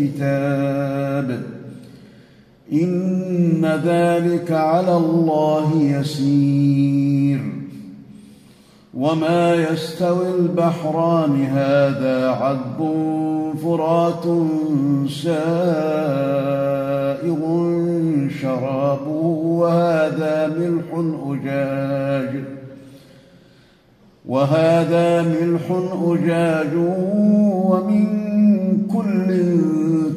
في كتاب إن ذلك على الله يسير. وما يستوي البحران هذا عذب فرات سائغ شرابه وهذا ملح أجاج. وهذا ملح أجاج ومن كل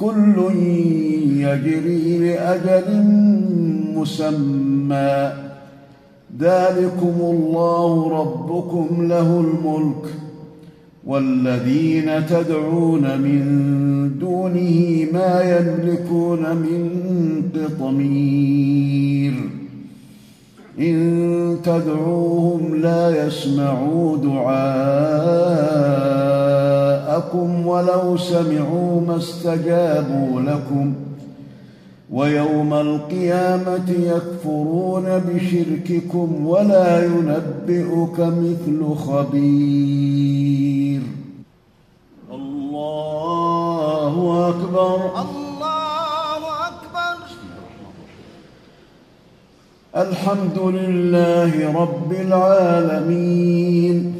كل يجري لأجل مسمى. ذلكم الله ربكم له الملك. والذين تدعون من دونه ما يملكون من قطمير إن تدعوهم لا يسمعوا دعاءكم ولو سمعوا ما استجابوا لكم ويوم القيامه يكفرون بشرككم ولا ينبئك مثل خبير الله أكبر الله أكبر. الحمد لله رب العالمين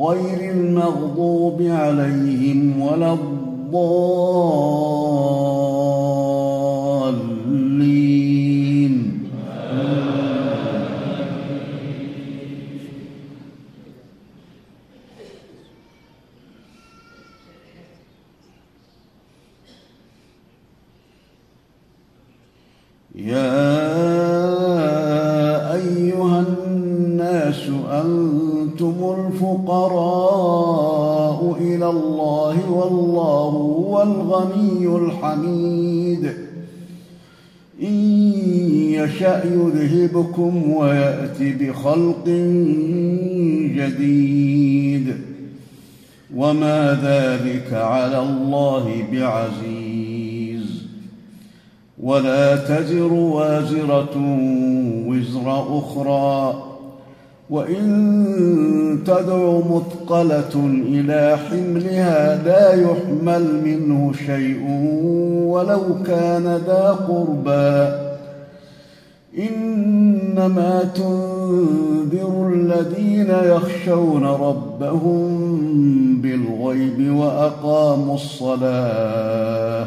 غير المغضوب عليهم ولا الضالين. يا الفقراء إلى الله والله هو الغني الحميد. إن يشأ يذهبكم ويأت بخلق جديد. وما ذلك على الله بعزيز. ولا تزر وازرة وزر أخرى. وإن تدع مثقله إلى حملها لا يحمل منه شيء ولو كان ذا قربى انما تنذر الذين يخشون ربهم بالغيب واقاموا الصلاه